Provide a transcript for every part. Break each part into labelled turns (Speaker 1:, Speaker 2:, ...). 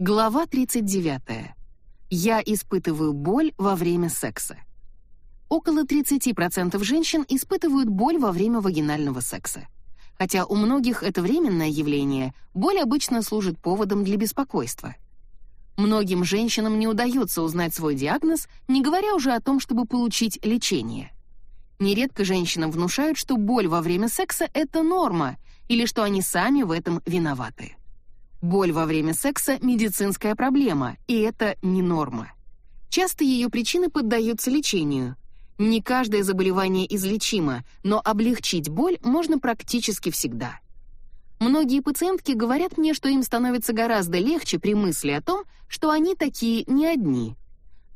Speaker 1: Глава 39. Я испытываю боль во время секса. Около 30% женщин испытывают боль во время вагинального секса. Хотя у многих это временное явление, боль обычно служит поводом для беспокойства. Многим женщинам не удается узнать свой диагноз, не говоря уже о том, чтобы получить лечение. Нередко женщинам внушают, что боль во время секса это норма или что они сами в этом виноваты. Боль во время секса медицинская проблема, и это не норма. Часто ее причины поддаются лечению. Не каждое заболевание излечимо, но облегчить боль можно практически всегда. Многие пациентки говорят мне, что им становится гораздо легче при мысли о том, что они такие не одни.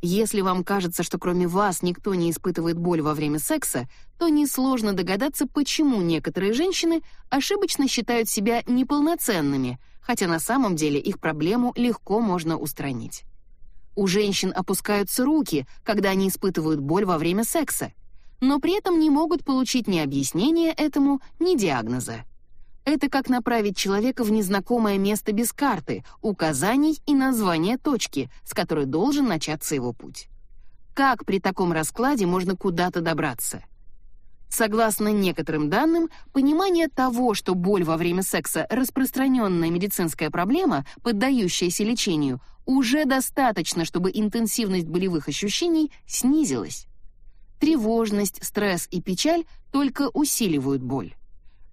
Speaker 1: Если вам кажется, что кроме вас никто не испытывает боль во время секса, то несложно догадаться, почему некоторые женщины ошибочно считают себя неполноценными, хотя на самом деле их проблему легко можно устранить. У женщин опускаются руки, когда они испытывают боль во время секса, но при этом не могут получить ни объяснения этому, ни диагноза. Это как направить человека в незнакомое место без карты, указаний и названия точки, с которой должен начаться его путь. Как при таком раскладе можно куда-то добраться? Согласно некоторым данным, понимание того, что боль во время секса распространенная медицинская проблема, поддающаяся лечению, уже достаточно, чтобы интенсивность болевых ощущений снизилась. Тревожность, стресс и печаль только усиливают боль.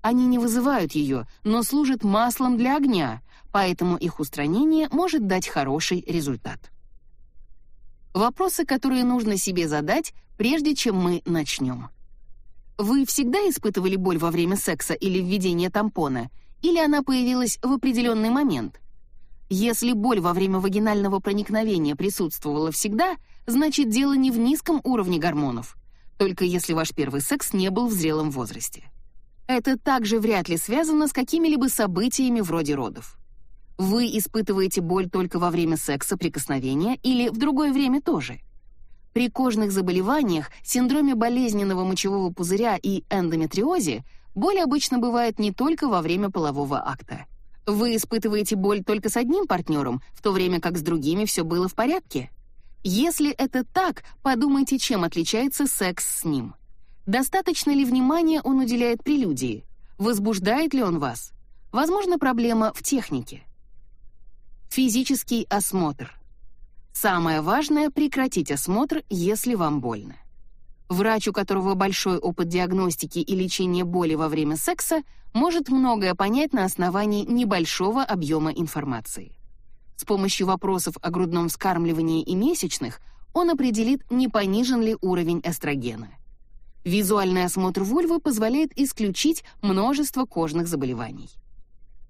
Speaker 1: Они не вызывают ее, но служат маслом для огня, поэтому их устранение может дать хороший результат. Вопросы, которые нужно себе задать, прежде чем мы начнем. Вы всегда испытывали боль во время секса или введения тампона, или она появилась в определенный момент? Если боль во время вагинального проникновения присутствовала всегда, значит дело не в низком уровне гормонов, только если ваш первый секс не был в зрелом возрасте. Это также вряд ли связано с какими-либо событиями вроде родов. Вы испытываете боль только во время секса, прикосновения или в другое время тоже. При кожных заболеваниях, синдроме болезненного мочевого пузыря и эндометриозе боль обычно бывает не только во время полового акта. Вы испытываете боль только с одним партнером, в то время как с другими все было в порядке? Если это так, подумайте, чем отличается секс с ним. Достаточно ли внимания он уделяет прелюдии? Возбуждает ли он вас? Возможно, проблема в технике. Физический осмотр. Самое важное — прекратить осмотр, если вам больно. Врач, у которого большой опыт диагностики и лечения боли во время секса, может многое понять на основании небольшого объема информации. С помощью вопросов о грудном вскармливании и месячных он определит, не понижен ли уровень эстрогена. Визуальный осмотр вульвы позволяет исключить множество кожных заболеваний.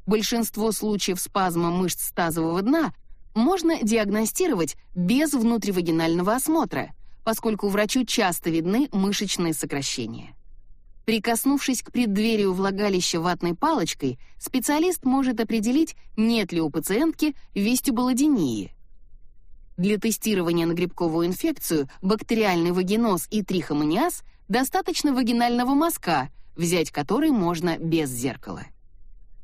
Speaker 1: Большинство случаев спазма мышц тазового дна можно диагностировать без внутривагинального осмотра, поскольку врачу часто видны мышечные сокращения. Прикоснувшись к преддверию влагалища ватной палочкой, специалист может определить, нет ли у пациентки вестибулодинии. Для тестирования на грибковую инфекцию, бактериальный вагиноз и трихомониаз достаточно вагинального мазка, взять который можно без зеркала.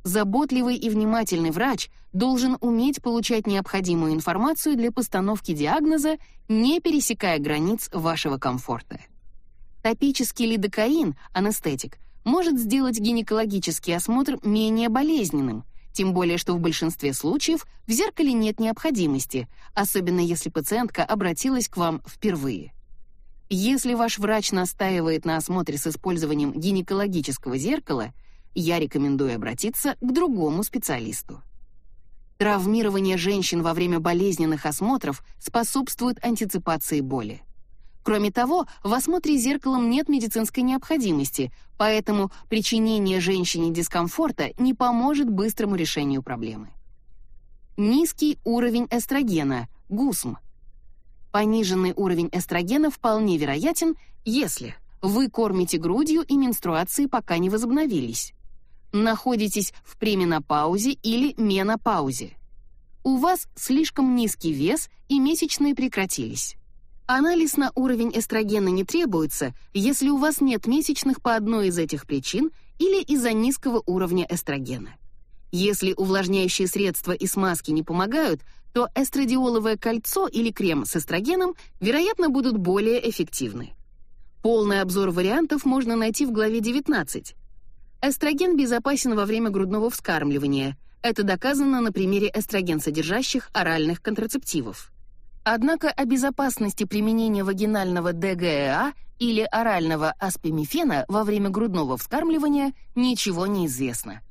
Speaker 1: Заботливый и внимательный врач должен уметь получать необходимую информацию для постановки диагноза, не пересекая границ вашего комфорта. Топический лидокаин, анестетик, может сделать гинекологический осмотр менее болезненным, тем более что в большинстве случаев в зеркале нет необходимости, особенно если пациентка обратилась к вам впервые. Если ваш врач настаивает на осмотре с использованием гинекологического зеркала, я рекомендую обратиться к другому специалисту. Травмирование женщин во время болезненных осмотров способствует антиципации боли. Кроме того, в осмотре зеркалом нет медицинской необходимости, поэтому причинение женщине дискомфорта не поможет быстрому решению проблемы. Низкий уровень эстрогена, ГУСМ. Пониженный уровень эстрогена вполне вероятен, если вы кормите грудью и менструации пока не возобновились находитесь в пременопаузе или менопаузе. У вас слишком низкий вес и месячные прекратились. Анализ на уровень эстрогена не требуется, если у вас нет месячных по одной из этих причин или из-за низкого уровня эстрогена. Если увлажняющие средства и смазки не помогают, то эстрадиоловое кольцо или крем с эстрогеном, вероятно, будут более эффективны. Полный обзор вариантов можно найти в главе 19. Эстроген безопасен во время грудного вскармливания. Это доказано на примере эстроген содержащих оральных контрацептивов. Однако о безопасности применения вагинального ДГЭА или орального аспимифена во время грудного вскармливания ничего не известно.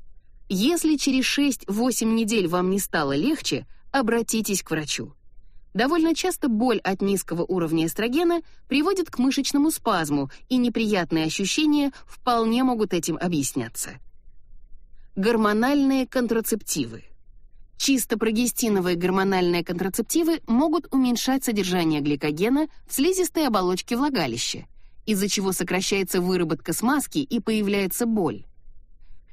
Speaker 1: Если через 6-8 недель вам не стало легче, обратитесь к врачу. Довольно часто боль от низкого уровня эстрогена приводит к мышечному спазму, и неприятные ощущения вполне могут этим объясняться. Гормональные контрацептивы. Чисто прогестиновые гормональные контрацептивы могут уменьшать содержание гликогена в слизистой оболочке влагалища, из-за чего сокращается выработка смазки и появляется боль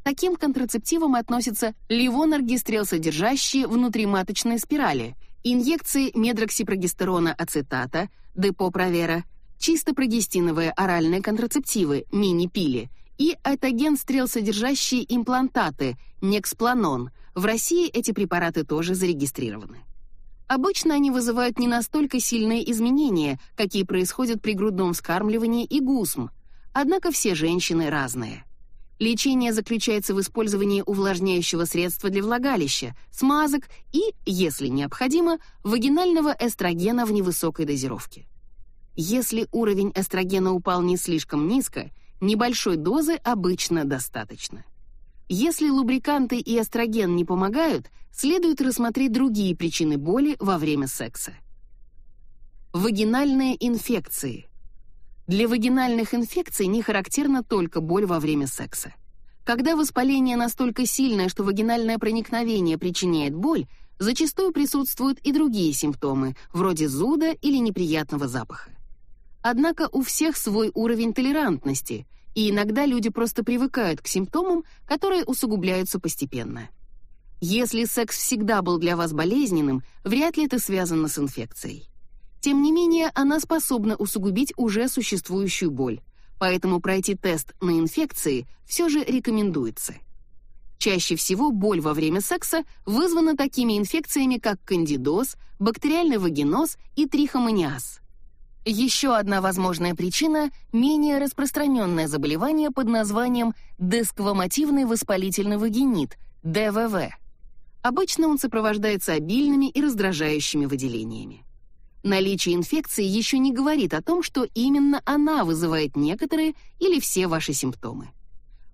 Speaker 1: таким контрацептивам относятся левонаргистрел содержащие внутриматочные спирали, инъекции медроксипрогестерона ацетата, депо-провера, чисто прогестиновые оральные контрацептивы, мини-пили и этоген-стрел содержащие имплантаты, некспланон. В России эти препараты тоже зарегистрированы. Обычно они вызывают не настолько сильные изменения, какие происходят при грудном вскармливании и ГУСМ, однако все женщины разные. Лечение заключается в использовании увлажняющего средства для влагалища, смазок и, если необходимо, вагинального эстрогена в невысокой дозировке. Если уровень эстрогена упал не слишком низко, небольшой дозы обычно достаточно. Если лубриканты и эстроген не помогают, следует рассмотреть другие причины боли во время секса. Вагинальные инфекции – для вагинальных инфекций не характерна только боль во время секса. Когда воспаление настолько сильное, что вагинальное проникновение причиняет боль, зачастую присутствуют и другие симптомы, вроде зуда или неприятного запаха. Однако у всех свой уровень толерантности, и иногда люди просто привыкают к симптомам, которые усугубляются постепенно. Если секс всегда был для вас болезненным, вряд ли это связано с инфекцией. Тем не менее, она способна усугубить уже существующую боль, поэтому пройти тест на инфекции все же рекомендуется. Чаще всего боль во время секса вызвана такими инфекциями, как кандидоз, бактериальный вагиноз и трихомониаз. Еще одна возможная причина — менее распространенное заболевание под названием десквамативный воспалительный вагинит, ДВВ. Обычно он сопровождается обильными и раздражающими выделениями. Наличие инфекции еще не говорит о том, что именно она вызывает некоторые или все ваши симптомы.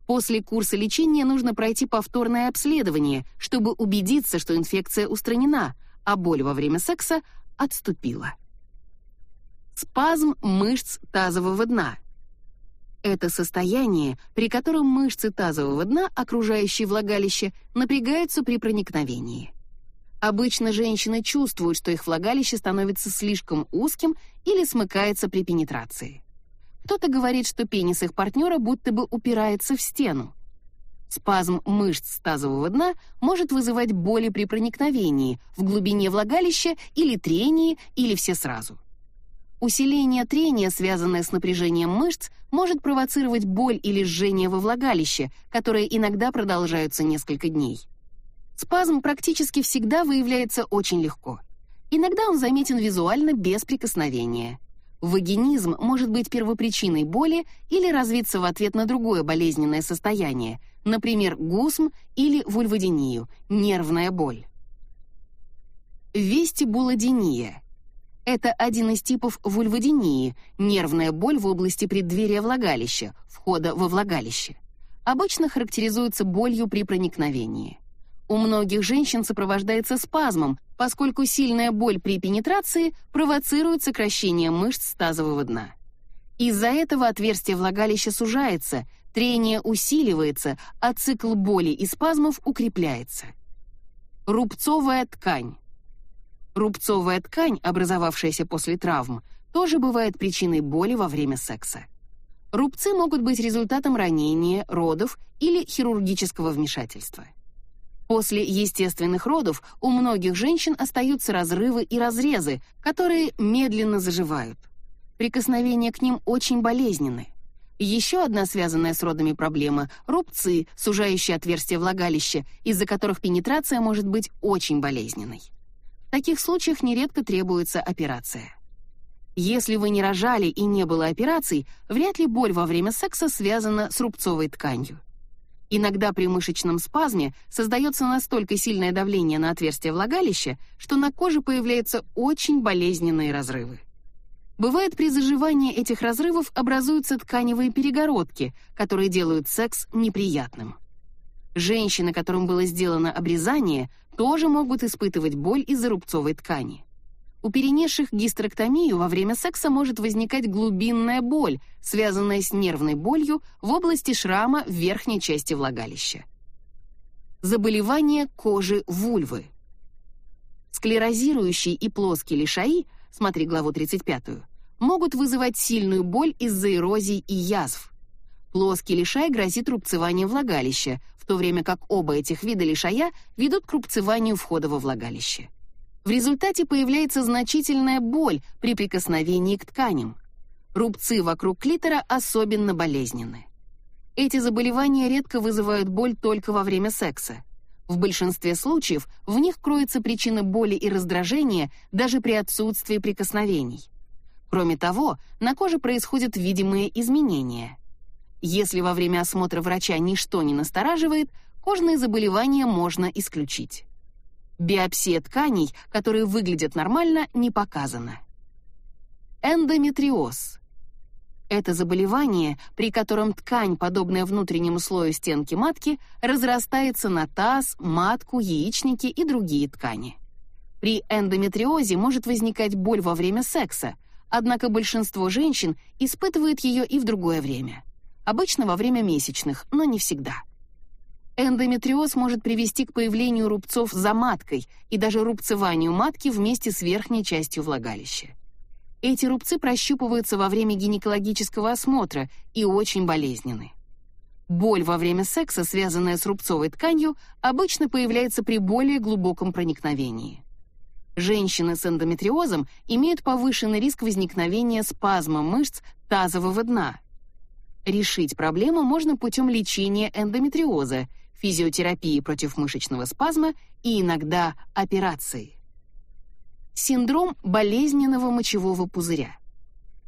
Speaker 1: После курса лечения нужно пройти повторное обследование, чтобы убедиться, что инфекция устранена, а боль во время секса отступила. Спазм мышц тазового дна. Это состояние, при котором мышцы тазового дна, окружающие влагалище, напрягаются при проникновении. Обычно женщины чувствуют, что их влагалище становится слишком узким или смыкается при пенетрации. Кто-то говорит, что пенис их партнера будто бы упирается в стену. Спазм мышц тазового дна может вызывать боли при проникновении, в глубине влагалища или трении, или все сразу. Усиление трения, связанное с напряжением мышц, может провоцировать боль или жжение во влагалище, которые иногда продолжаются несколько дней. Спазм практически всегда выявляется очень легко. Иногда он заметен визуально без прикосновения. Вагинизм может быть первопричиной боли или развиться в ответ на другое болезненное состояние, например, гусм или вульводинию, нервная боль. Вестибулодиния. Это один из типов вульводинии, нервная боль в области преддверия влагалища, входа во влагалище. Обычно характеризуется болью при проникновении. У многих женщин сопровождается спазмом, поскольку сильная боль при пенетрации провоцирует сокращение мышц тазового дна. Из-за этого отверстие влагалища сужается, трение усиливается, а цикл боли и спазмов укрепляется. Рубцовая ткань. Рубцовая ткань, образовавшаяся после травм, тоже бывает причиной боли во время секса. Рубцы могут быть результатом ранения, родов или хирургического вмешательства. После естественных родов у многих женщин остаются разрывы и разрезы, которые медленно заживают. Прикосновения к ним очень болезненны. Еще одна связанная с родами проблема — рубцы, сужающие отверстия влагалища, из-за которых пенетрация может быть очень болезненной. В таких случаях нередко требуется операция. Если вы не рожали и не было операций, вряд ли боль во время секса связана с рубцовой тканью. Иногда при мышечном спазме создается настолько сильное давление на отверстие влагалища, что на коже появляются очень болезненные разрывы. Бывает, при заживании этих разрывов образуются тканевые перегородки, которые делают секс неприятным. Женщины, которым было сделано обрезание, тоже могут испытывать боль из-за рубцовой ткани. У перенесших гистерэктомию во время секса может возникать глубинная боль, связанная с нервной болью в области шрама в верхней части влагалища. Заболевание кожи вульвы. Склерозирующие и плоские лишаи, смотри главу 35, могут вызывать сильную боль из-за эрозий и язв. Плоский лишай грозит рубцеванием влагалища, в то время как оба этих вида лишая ведут к рубцеванию входа во влагалище. В результате появляется значительная боль при прикосновении к тканям. Рубцы вокруг клитора особенно болезненны. Эти заболевания редко вызывают боль только во время секса. В большинстве случаев в них кроется причина боли и раздражения даже при отсутствии прикосновений. Кроме того, на коже происходят видимые изменения. Если во время осмотра врача ничто не настораживает, кожные заболевания можно исключить. Биопсия тканей, которые выглядят нормально, не показана. Эндометриоз. Это заболевание, при котором ткань, подобная внутреннему слою стенки матки, разрастается на таз, матку, яичники и другие ткани. При эндометриозе может возникать боль во время секса, однако большинство женщин испытывает ее и в другое время. Обычно во время месячных, но не всегда. Эндометриоз может привести к появлению рубцов за маткой и даже рубцеванию матки вместе с верхней частью влагалища. Эти рубцы прощупываются во время гинекологического осмотра и очень болезненны. Боль во время секса, связанная с рубцовой тканью, обычно появляется при более глубоком проникновении. Женщины с эндометриозом имеют повышенный риск возникновения спазма мышц тазового дна. Решить проблему можно путем лечения эндометриоза физиотерапии против мышечного спазма и иногда операции. Синдром болезненного мочевого пузыря.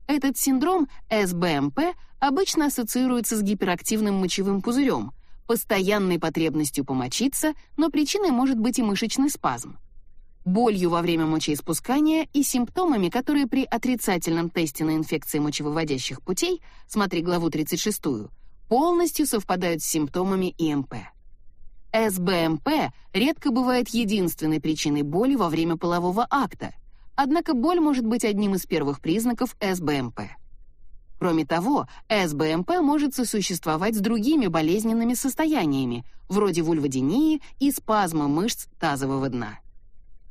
Speaker 1: Этот синдром СБМП обычно ассоциируется с гиперактивным мочевым пузырем, постоянной потребностью помочиться, но причиной может быть и мышечный спазм. Болью во время мочеиспускания и симптомами, которые при отрицательном тесте на инфекции мочевыводящих путей, смотри главу 36, полностью совпадают с симптомами ИМП. СБМП редко бывает единственной причиной боли во время полового акта, однако боль может быть одним из первых признаков СБМП. Кроме того, СБМП может сосуществовать с другими болезненными состояниями, вроде вульводинии и спазма мышц тазового дна.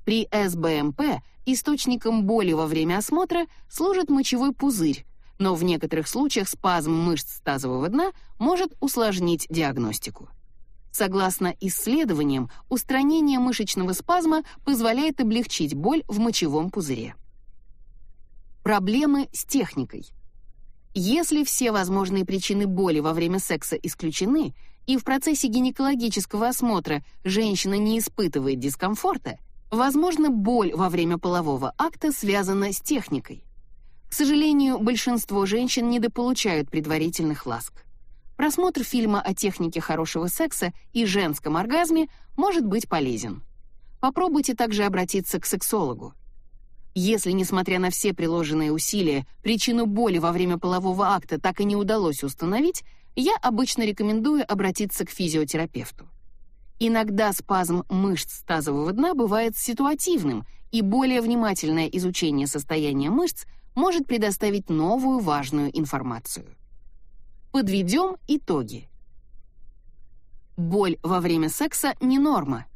Speaker 1: При СБМП источником боли во время осмотра служит мочевой пузырь, но в некоторых случаях спазм мышц тазового дна может усложнить диагностику. Согласно исследованиям, устранение мышечного спазма позволяет облегчить боль в мочевом пузыре. Проблемы с техникой. Если все возможные причины боли во время секса исключены, и в процессе гинекологического осмотра женщина не испытывает дискомфорта, возможно, боль во время полового акта связана с техникой. К сожалению, большинство женщин недополучают предварительных ласк. Просмотр фильма о технике хорошего секса и женском оргазме может быть полезен. Попробуйте также обратиться к сексологу. Если, несмотря на все приложенные усилия, причину боли во время полового акта так и не удалось установить, я обычно рекомендую обратиться к физиотерапевту. Иногда спазм мышц тазового дна бывает ситуативным, и более внимательное изучение состояния мышц может предоставить новую важную информацию. Подведем итоги. Боль во время секса не норма.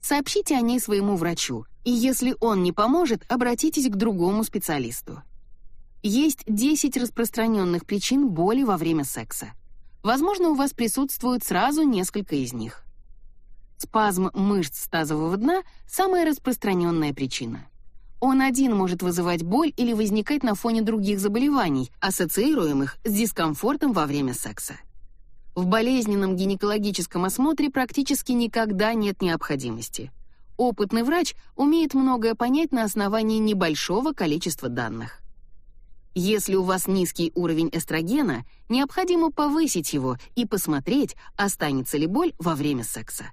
Speaker 1: Сообщите о ней своему врачу, и если он не поможет, обратитесь к другому специалисту. Есть 10 распространенных причин боли во время секса. Возможно, у вас присутствует сразу несколько из них. Спазм мышц тазового дна самая распространенная причина. Он один может вызывать боль или возникать на фоне других заболеваний, ассоциируемых с дискомфортом во время секса. В болезненном гинекологическом осмотре практически никогда нет необходимости. Опытный врач умеет многое понять на основании небольшого количества данных. Если у вас низкий уровень эстрогена, необходимо повысить его и посмотреть, останется ли боль во время секса.